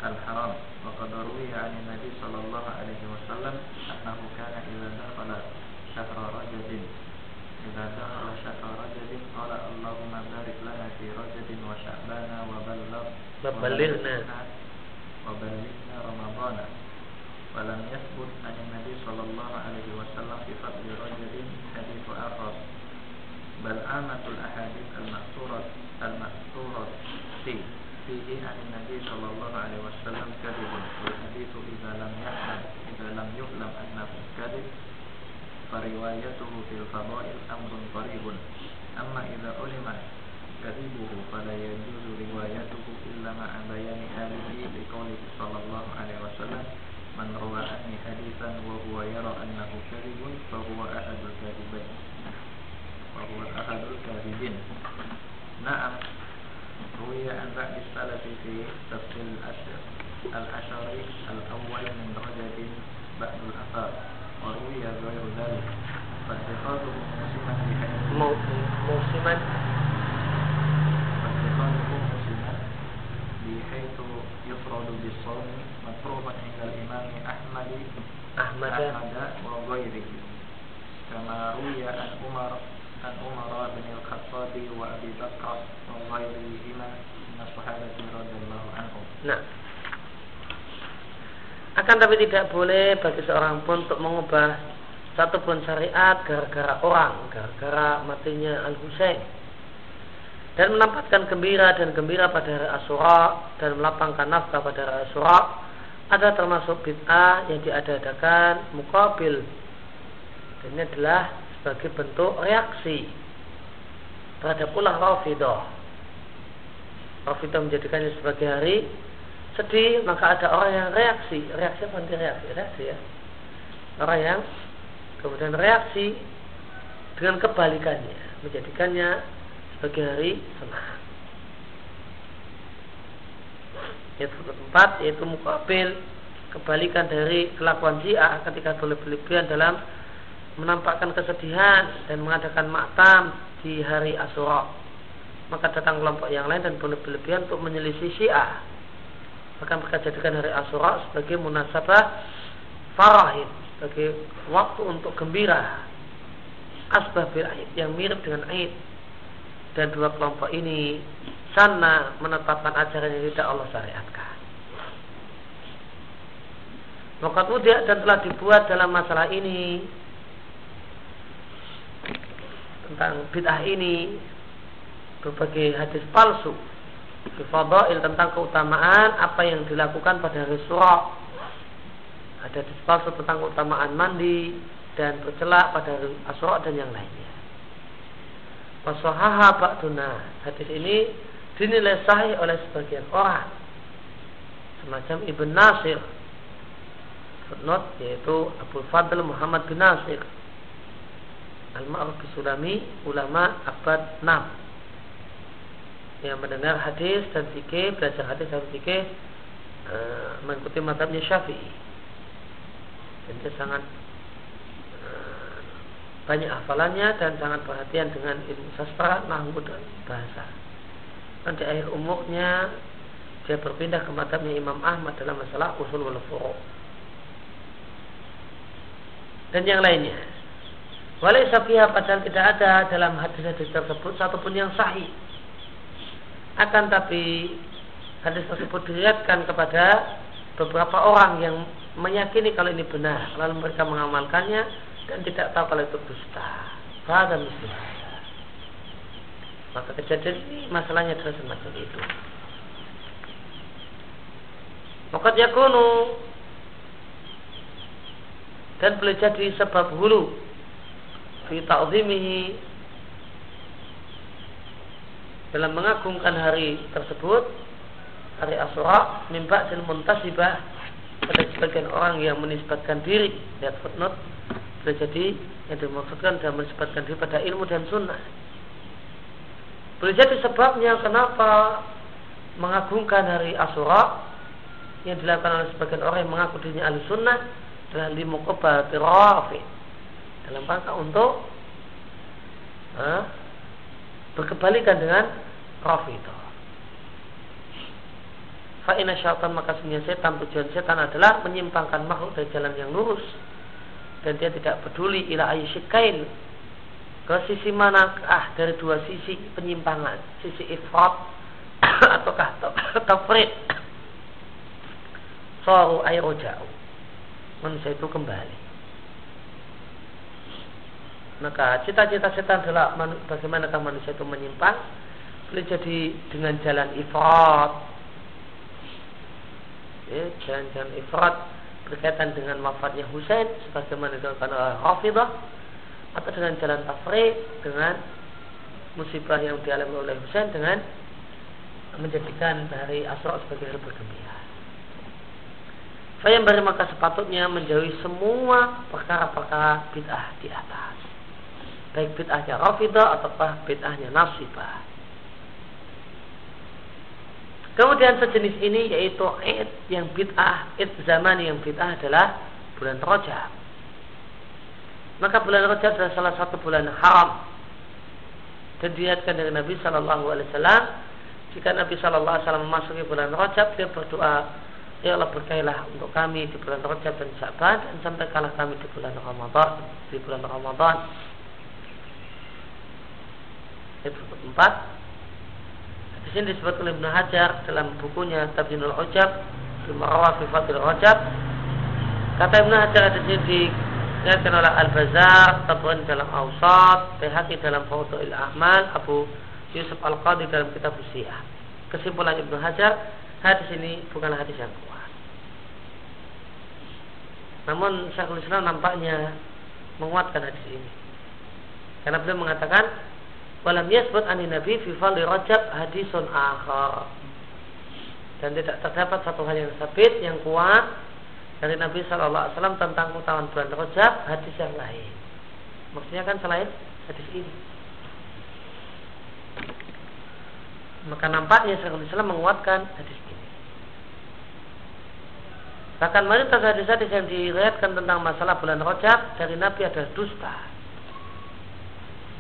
[SPEAKER 3] الحرام. وقد روي عن النبي صلى الله عليه وسلم wasallam annahu kana idza dakhala syahra rajabin idza dakhala syahra rajabin qala Allahumma barik lana fi rajabin wa sya'bana wa balligh wa ballighna. wa ballighna ramadana wa lam yas فروايته في الفضائل أمر قريب أما إذا علم كذبه فلا يجوز روايته إلا مع بيان حاله بقوله صلى الله عليه وسلم من روى عني حديثا وهو يرى أنه كذب فهو أحد الكاذبين وهو أحد الكاذبين نعم روي عن بعض السلف في تفصيل الأشر الأشر الأول من رجب بعد الأثار وروي غير ذلك فاتخاذه موسما بحيث
[SPEAKER 1] موسما
[SPEAKER 3] فاتخاذه موسما بحيث يفرد بالصوم مكروه عند الإمام أحمد
[SPEAKER 1] أحمد,
[SPEAKER 3] أحمد وغيره كما روي عن عمر عن عمر بن الخطاب وأبي بكر وغيرهما من الصحابة رضي الله عنهم
[SPEAKER 1] Nah, akan tapi tidak boleh bagi seorang pun untuk mengubah satu pun syariat gara-gara orang, gara-gara matinya Al Husain dan menampakkan gembira dan gembira pada hari Asyura dan melapangkan nafkah pada hari Asyura ada termasuk bid'ah yang diadakan mukabil dan ini adalah sebagai bentuk reaksi terhadap ulah Rafidah. Rafidah menjadikannya sebagai hari sedih, maka ada orang yang reaksi. Reaksi apa nanti reaksi? Reaksi ya. Orang yang kemudian reaksi dengan kebalikannya menjadikannya sebagai hari senang yaitu keempat yaitu mukabil kebalikan dari kelakuan Syiah ketika berlebihan dalam menampakkan kesedihan dan mengadakan maktam di hari Asyura. Maka datang kelompok yang lain dan berlebihan untuk menyelisih Syiah. Bahkan mereka jadikan hari Asyura sebagai munasabah farahin, sebagai waktu untuk gembira. Asbab Aid yang mirip dengan Aid. Dan dua kelompok ini sana menetapkan ajaran yang tidak Allah syariatkan. Maka dia dan telah dibuat dalam masalah ini tentang bid'ah ini berbagai hadis palsu Fadail tentang keutamaan apa yang dilakukan pada hari surah ada palsu tentang keutamaan mandi dan bercelak pada asura dan yang lainnya. Wasohaha ba'duna. Hadis ini dinilai sahih oleh sebagian orang. Semacam Ibn Nasir. Footnote yaitu Abu Fadl Muhammad bin Nasir. Al-Ma'ruf Sulami ulama abad 6 yang mendengar hadis dan fikih belajar hadis dan fikih uh, mengikuti matanya Syafi'i dan dia sangat uh, banyak hafalannya dan sangat perhatian dengan ilmu sastra, nahwu dan bahasa. Dan di akhir umurnya dia berpindah ke matanya Imam Ahmad dalam masalah usul wal furu' dan yang lainnya. Walai fiha padahal tidak ada dalam hadis-hadis tersebut satupun yang sahih. Akan tapi hadis tersebut diriatkan kepada beberapa orang yang meyakini kalau ini benar, lalu mereka mengamalkannya dan tidak tahu kalau itu dusta. Pada misalnya. Maka kejadian ini masalahnya adalah semacam itu. Maka yakunu dan boleh jadi sebab hulu fi ta'zimihi dalam mengagungkan hari tersebut hari Asyura mimba dan muntasibah pada sebagian orang yang menisbatkan diri lihat footnote boleh jadi yang dimaksudkan dan menisbatkan diri pada ilmu dan sunnah boleh jadi sebabnya kenapa mengagungkan hari Asyura yang dilakukan oleh sebagian orang yang mengaku dirinya ahli sunnah adalah limuqabah tirafi dalam rangka untuk ha, berkebalikan dengan Rafidah. Fa'ina syaitan maka sebenarnya setan. Tujuan setan adalah menyimpangkan makhluk dari jalan yang lurus. Dan dia tidak peduli ila ayyishikain ke sisi mana? Ah dari dua sisi penyimpangan. Sisi ifrat *coughs* ataukah *coughs* tafrid *coughs* saru ayroja'u manusia itu kembali. Maka cita-cita setan adalah bagaimanakah manusia itu menyimpang boleh jadi dengan jalan ifrat ya, jalan-jalan ifrat berkaitan dengan wafatnya Husain sebagaimana dilakukan oleh Rafidah atau dengan jalan tafrid dengan musibah yang dialami oleh Husain dengan menjadikan hari Asra sebagai hari bergembira. Saya beri maka sepatutnya menjauhi semua perkara-perkara bid'ah di atas baik bid'ahnya Rafidah ataukah bid'ahnya Nasibah. Kemudian sejenis ini yaitu Id yang bid'ah, Id zaman yang bid'ah adalah bulan Rajab. Maka bulan Rajab adalah salah satu bulan haram. Dan dilihatkan dari Nabi Wasallam, jika Nabi Wasallam memasuki bulan Rajab, dia berdoa, Ya Allah berkailah untuk kami di bulan Rajab dan Syaban dan sampai kalah kami di bulan Ramadan, di bulan Ramadan ayat 44 di sini disebut oleh Ibnu Hajar dalam bukunya Tabjinul Ujab di Marawah fi Fadil Ujab. Kata Ibnu Hajar di sini dikatakan oleh Al-Bazar Tabrani dalam Awsat Behaki dalam Fawdu'il Ahmal Abu Yusuf Al-Qadi dalam kitab Usia kesimpulan Ibnu Hajar hadis ini bukanlah hadis yang kuat. Namun Syekhul Islam nampaknya menguatkan hadis ini. Karena beliau mengatakan Walam yasbut ani Nabi fi fali Rajab hadisun akhar. Dan tidak terdapat satu hal yang sabit yang kuat dari Nabi Wasallam tentang keutamaan bulan Rajab hadis yang lain. Maksudnya kan selain hadis ini. Maka nampaknya Syekhul Islam menguatkan hadis ini. Bahkan mayoritas hadis-hadis yang diriwayatkan tentang masalah bulan Rajab dari Nabi adalah dusta.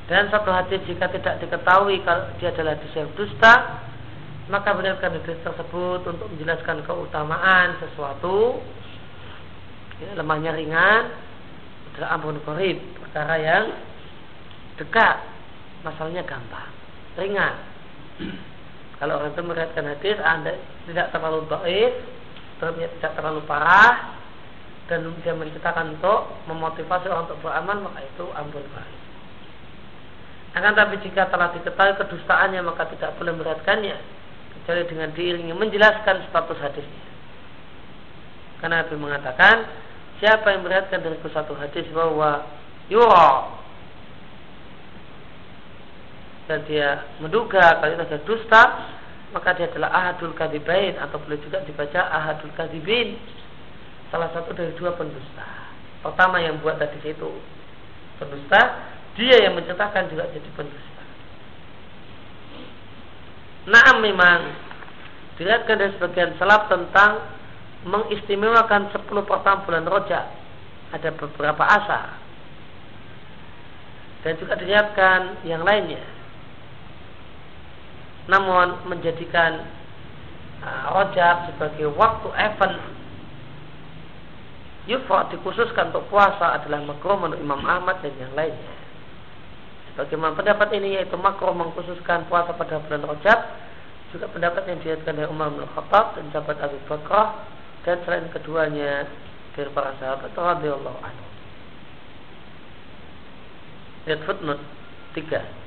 [SPEAKER 1] Dan satu hadis jika tidak diketahui kalau dia adalah hadis yang dusta, maka benarkan hadis tersebut untuk menjelaskan keutamaan sesuatu. Ya, lemahnya ringan adalah ampun korib perkara yang dekat. Masalahnya gampang ringan. *clears throat* Kalau orang itu meriatkan hadis anda tidak terlalu doif tidak terlalu parah dan dia menceritakan untuk memotivasi orang untuk beramal maka itu ampun korib akan tapi jika telah diketahui kedustaannya maka tidak boleh meriatkannya kecuali dengan diiringi menjelaskan status hadisnya. Karena Nabi mengatakan, siapa yang melihatkan dari satu hadis bahwa yura dan dia menduga kalau itu adalah dusta, maka dia adalah ahadul kadibain atau boleh juga dibaca ahadul kadibin. Salah satu dari dua pendusta. Pertama yang buat hadis itu pendusta, dia yang menceritakan juga jadi pendusta. Naam memang dilihatkan dari sebagian salaf tentang mengistimewakan 10 pertama bulan Rojak. Ada beberapa asa. Dan juga dilihatkan yang lainnya. Namun menjadikan uh, sebagai waktu event Yufa dikhususkan untuk puasa adalah makruh menurut Imam Ahmad dan yang lainnya. Bagaimana pendapat ini yaitu makro mengkhususkan puasa pada bulan Rajab juga pendapat yang dilihatkan oleh Umar bin Khattab dan sahabat Abu Bakar dan selain keduanya dari para sahabat radhiyallahu anhu. Lihat footnote 3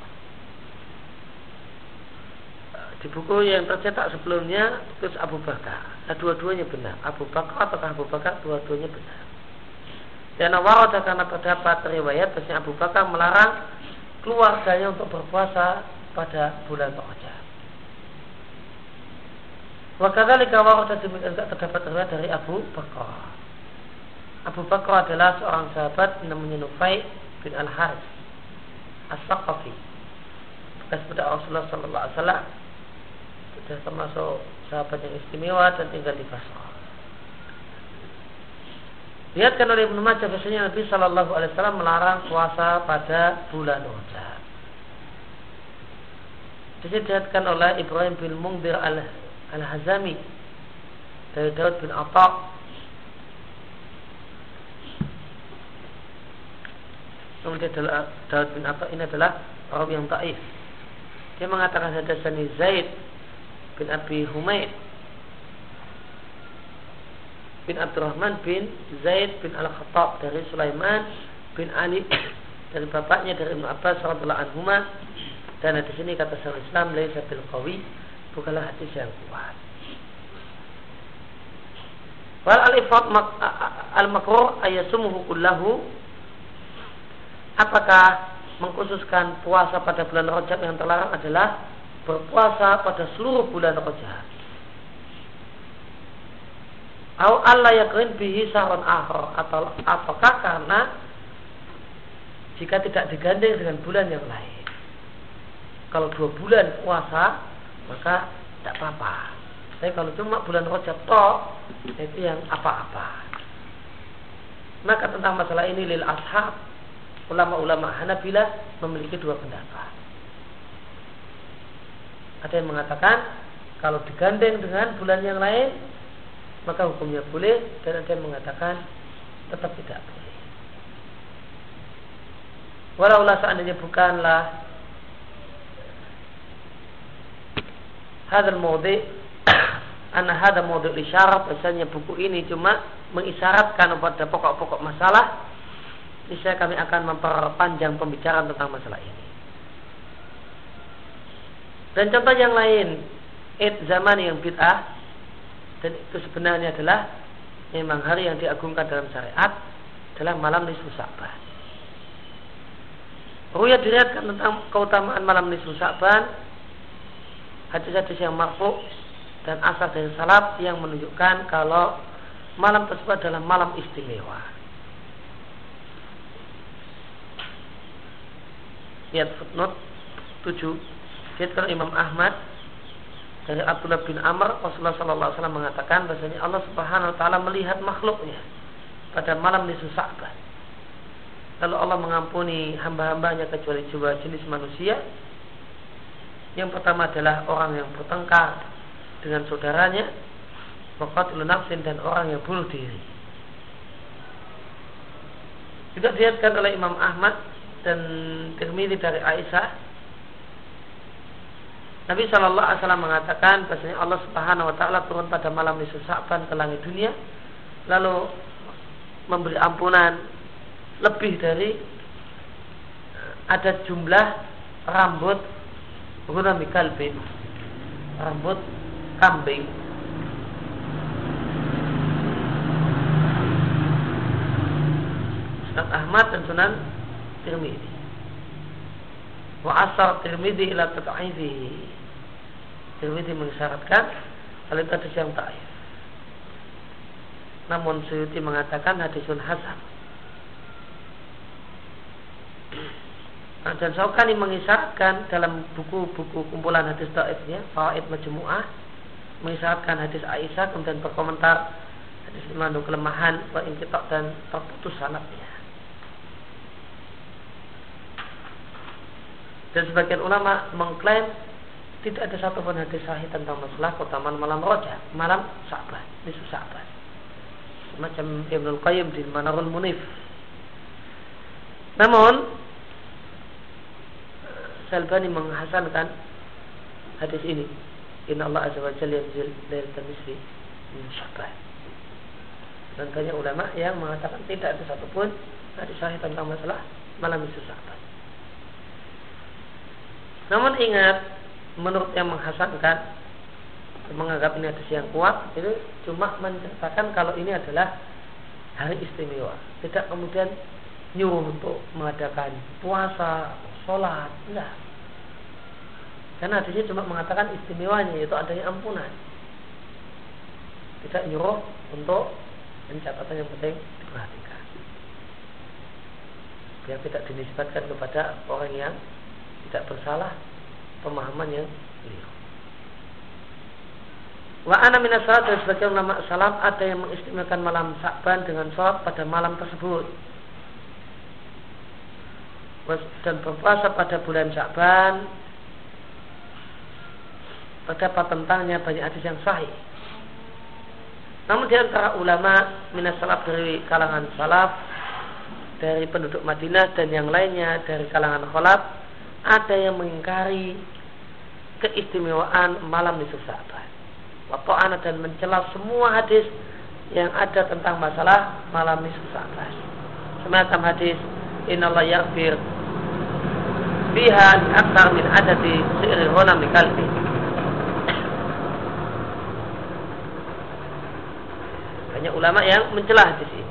[SPEAKER 1] di buku yang tercetak sebelumnya terus Abu Bakar. Nah, dua-duanya benar. Abu Bakar atau Abu Bakar dua-duanya benar. Dan warada karena terdapat riwayat bahwa Abu Bakar melarang keluarganya untuk berpuasa pada bulan Rajab. Wakadzalika warada demikian juga terdapat riwayat dari Abu Bakar. Abu Bakar adalah seorang sahabat namanya Nufai bin Al Harith As-Saqafi. Bekas pada Rasulullah sallallahu alaihi wasallam. Sudah termasuk sahabat yang istimewa dan tinggal di Basrah. Lihatkan oleh Ibnu Majah bahasanya Nabi Shallallahu Alaihi Wasallam melarang puasa pada bulan Rajab. Disediakan oleh Ibrahim bin Mungdir al, al Hazami dari Daud bin Atta Kemudian adalah Daud bin Atta ini adalah orang yang taif. Dia mengatakan hadasani Zaid bin Abi Humaid bin Abdurrahman bin Zaid bin Al-Khattab dari Sulaiman bin Ali *coughs* dari bapaknya dari Ibnu Abbas radhiyallahu anhu dan di sini kata Syaikhul Islam laisa bil qawi bukanlah hadis yang kuat. Wal alifat al makruh ayasumuhu kullahu apakah mengkhususkan puasa pada bulan Rajab yang terlarang adalah berpuasa pada seluruh bulan Rajab. Au Allah yakrin bihi sahron akhor atau apakah karena jika tidak digandeng dengan bulan yang lain. Kalau dua bulan puasa maka tidak apa-apa. Tapi kalau cuma bulan Rajab toh itu yang apa-apa. Maka tentang masalah ini lil ashab ulama-ulama Hanabilah memiliki dua pendapat. Ada yang mengatakan kalau digandeng dengan bulan yang lain maka hukumnya boleh dan ada yang mengatakan tetap tidak boleh. Walaulah seandainya bukanlah hadal mawdi *coughs* anna hadal mawdi isyarat misalnya buku ini cuma mengisyaratkan pada pokok-pokok masalah niscaya kami akan memperpanjang pembicaraan tentang masalah ini. Dan contoh yang lain, id zaman yang bid'ah dan itu sebenarnya adalah memang hari yang diagungkan dalam syariat adalah malam nisfu Sa'ban. Ruya diriatkan tentang keutamaan malam nisfu Sa'ban hadis-hadis yang marfu dan asal dari salaf yang menunjukkan kalau malam tersebut adalah malam istimewa. Lihat footnote 7. Lihat Imam Ahmad dari Abdullah bin Amr Rasulullah Sallallahu Alaihi Wasallam mengatakan bahasanya Allah Subhanahu Wa Taala melihat makhluknya pada malam nisfu Sa'ban. Lalu Allah mengampuni hamba-hambanya kecuali dua jenis manusia. Yang pertama adalah orang yang bertengkar dengan saudaranya, waqatul nafsin dan orang yang bunuh diri. Juga dilihatkan oleh Imam Ahmad dan Tirmidzi dari Aisyah Nabi Shallallahu Alaihi Wasallam mengatakan bahasanya Allah Subhanahu Wa Taala turun pada malam nisfu Sa'ban ke langit dunia, lalu memberi ampunan lebih dari eh, ada jumlah rambut guna kalbin rambut kambing Ahmad dan Sunan Tirmidzi. Wa asar Tirmidzi ila tat'izi Tirmidzi mengisyaratkan hal itu hadis yang taif. Namun Suyuti mengatakan hadisun hasan. Nah, dan Saukani mengisyaratkan dalam buku-buku kumpulan hadis taifnya, Fawaid Majmu'ah, mengisyaratkan hadis Aisyah kemudian berkomentar hadis mengandung kelemahan, inkitok dan terputus sanatnya. Dan sebagian ulama mengklaim tidak ada satu pun hadis sahih tentang masalah keutamaan malam roja, malam Sa'ban, nisfu Sa'ban. Semacam Ibnu Qayyim di Manarul Munif. Namun Salbani menghasankan hadis ini. Inna Allah azza wa jalla yanzil lailatan nisfi min. Dan banyak ulama yang mengatakan tidak ada satupun hadis sahih tentang masalah malam nisfu Sya'ban. Namun ingat menurut yang menghasankan menganggap ini hadis yang kuat itu cuma menceritakan kalau ini adalah hari istimewa. Tidak kemudian nyuruh untuk mengadakan puasa sholat enggak. Karena hadisnya cuma mengatakan istimewanya yaitu adanya ampunan. Tidak nyuruh untuk pencatatan yang penting diperhatikan. Biar tidak dinisbatkan kepada orang yang tidak bersalah pemahaman yang keliru. Wa ana minas salat dan sebagian ulama salam ada yang mengistimewakan malam Sa'ban dengan sholat pada malam tersebut. Dan berpuasa pada bulan Sa'ban terdapat tentangnya banyak hadis yang sahih. Namun di antara ulama minas salaf dari kalangan salaf dari penduduk Madinah dan yang lainnya dari kalangan kholaf ada yang mengingkari keistimewaan malam nisfu Sa'ban. Waktu anak dan mencela semua hadis yang ada tentang masalah malam nisfu Sa'ban. Semacam hadis Inallah yaghfir biha akthar min adadi si'ri honam di kalbi. Banyak ulama yang mencela hadis ini.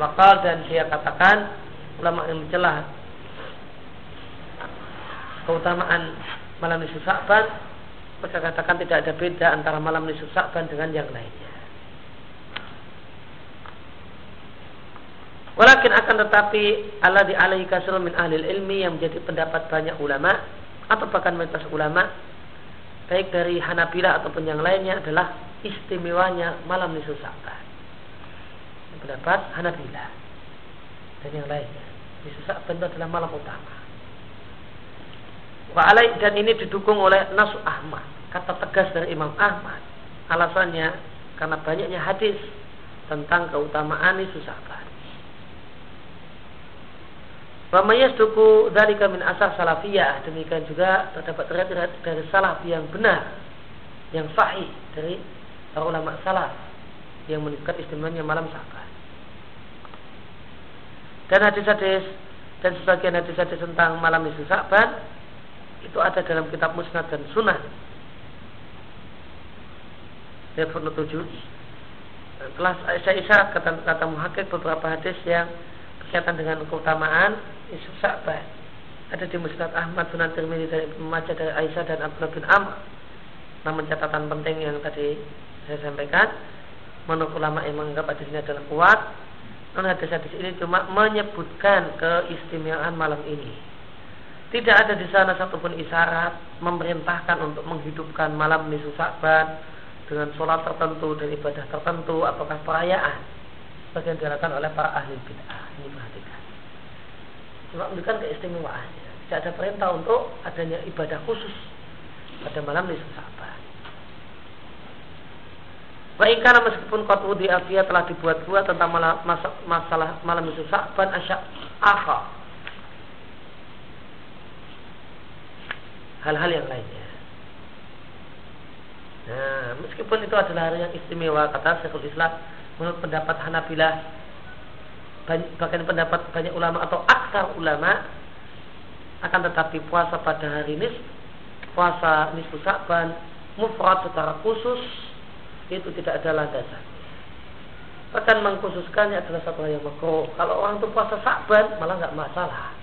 [SPEAKER 1] Wakal dan dia katakan ulama yang mencela keutamaan malam nisfu Sa'ban maka katakan tidak ada beda antara malam nisfu Sa'ban dengan yang lainnya. Walakin akan tetapi Allah di alaihi kasir min ahli ilmi yang menjadi pendapat banyak ulama atau bahkan mayoritas ulama baik dari Hanabila ataupun yang lainnya adalah istimewanya malam nisfu Sa'ban. Pendapat Hanabila dan yang lainnya. Nisfu Sa'ban adalah malam utama. Wa dan ini didukung oleh Nasu Ahmad. Kata tegas dari Imam Ahmad. Alasannya karena banyaknya hadis tentang keutamaan sahabat. Wa mayasduku dari min asar salafiyah. Demikian juga terdapat riwayat dari salaf yang benar, yang sahih dari para ulama salaf yang menunjukkan istimewanya malam sahabat. Dan hadis-hadis dan sebagian hadis-hadis tentang malam isu sahabat itu ada dalam kitab musnad dan sunnah. Footnote 7 telah saya isyarat kata, kata muhakik beberapa hadis yang berkaitan dengan keutamaan isu Sa'bah. Ada di Musnad Ahmad Sunan Tirmidzi dari Majah dari Aisyah dan Abdullah bin Amr. Namun catatan penting yang tadi saya sampaikan menurut ulama yang menganggap hadis ini adalah kuat non hadis-hadis ini cuma menyebutkan keistimewaan malam ini tidak ada di sana satupun isyarat memerintahkan untuk menghidupkan malam nisfu Sa'ban dengan sholat tertentu dan ibadah tertentu apakah perayaan? Sebagian dilakukan oleh para ahli bid'ah. Ini perhatikan. Memberikan keistimewaannya. Tidak ada perintah untuk adanya ibadah khusus pada malam nisfu Sa'ban karena meskipun kotwu di Afia telah dibuat-buat tentang masalah, malam nisfu Sa'ban asyak hal-hal yang lainnya. Nah, meskipun itu adalah hal yang istimewa kata Syekhul Islam menurut pendapat Hanabilah bahkan pendapat banyak ulama atau aksar ulama akan tetapi puasa pada hari nis puasa nisfu Sa'ban mufrad secara khusus itu tidak ada landasan. Bahkan mengkhususkannya adalah satu hal yang makruh. Kalau orang itu puasa Sa'ban malah nggak masalah.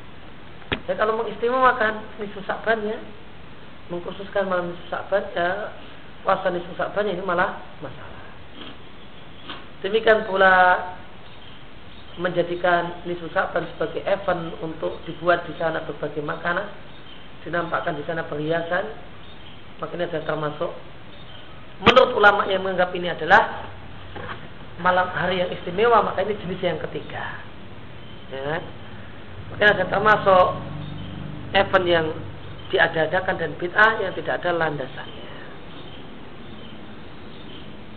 [SPEAKER 1] Ya kalau mengistimewakan nisfu Sa'ban ya mengkhususkan malam nisfu Sa'ban ya puasa nisfu Sa'ban ini malah masalah. Demikian pula menjadikan nisfu Sa'ban sebagai event untuk dibuat di sana berbagai makanan, dinampakkan di sana perhiasan, makanya ada termasuk menurut ulama yang menganggap ini adalah malam hari yang istimewa, maka ini jenis yang ketiga. Ya. Makanya ada termasuk event yang diadakan dan bid'ah yang tidak ada landasannya.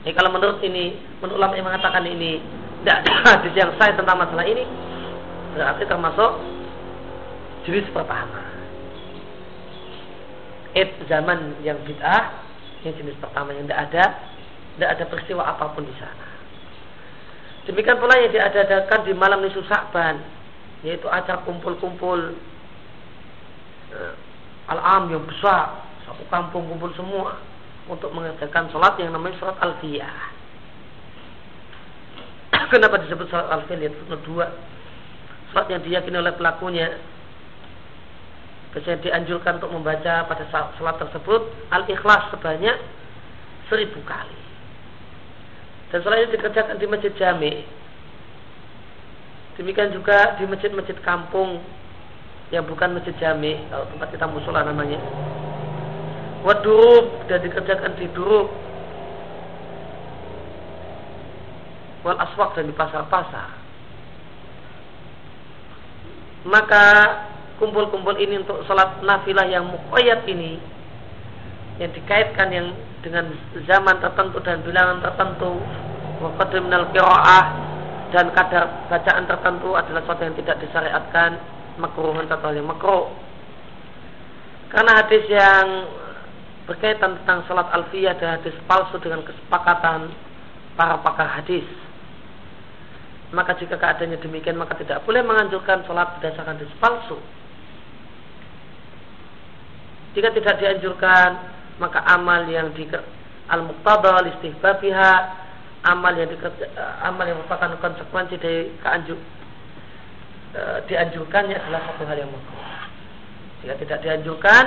[SPEAKER 1] Jadi kalau menurut ini, menurut ulama yang mengatakan ini tidak ada *coughs* hadis yang saya tentang masalah ini, berarti termasuk jenis pertama. Id zaman yang bid'ah, yang jenis pertama yang tidak ada, tidak ada peristiwa apa pun di sana. Demikian pula yang diadakan di malam Nisu Sa'ban, yaitu acara kumpul-kumpul al-am yang besar satu kampung kumpul semua untuk mengerjakan sholat yang namanya sholat alfiyah *coughs* kenapa disebut sholat alfiyah footnote dua sholat yang diyakini oleh pelakunya Biasanya dianjurkan untuk membaca pada sholat tersebut al-ikhlas sebanyak seribu kali. Dan sholat ini dikerjakan di masjid jami. Demikian juga di masjid-masjid kampung yang bukan masjid jami kalau tempat kita musola namanya. Wadurub dan dikerjakan di durub wal aswak dan di pasar-pasar. Maka kumpul-kumpul ini untuk sholat nafilah yang mukoyat ini yang dikaitkan yang dengan zaman tertentu dan bilangan tertentu waktu minal kiroah dan kadar bacaan tertentu adalah sesuatu yang tidak disyariatkan makruhan atau yang makruh. Karena hadis yang berkaitan tentang salat alfiyah dan hadis palsu dengan kesepakatan para pakar hadis. Maka jika keadaannya demikian maka tidak boleh menganjurkan salat berdasarkan hadis palsu. Jika tidak dianjurkan maka amal yang di al-muqtada istihbabiha amal yang dikerja, amal yang merupakan konsekuensi dari keanjur, e, dianjurkannya adalah satu hal yang makruh. Jika tidak dianjurkan,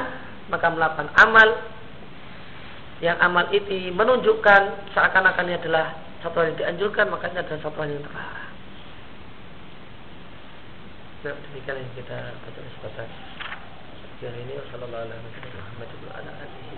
[SPEAKER 1] maka melakukan amal yang amal itu menunjukkan seakan-akan ini adalah satu hal yang dianjurkan, maka ini adalah satu hal yang terlarang. Nah, demikian yang kita baca sebatas hari ini. Wassalamualaikum warahmatullahi wabarakatuh.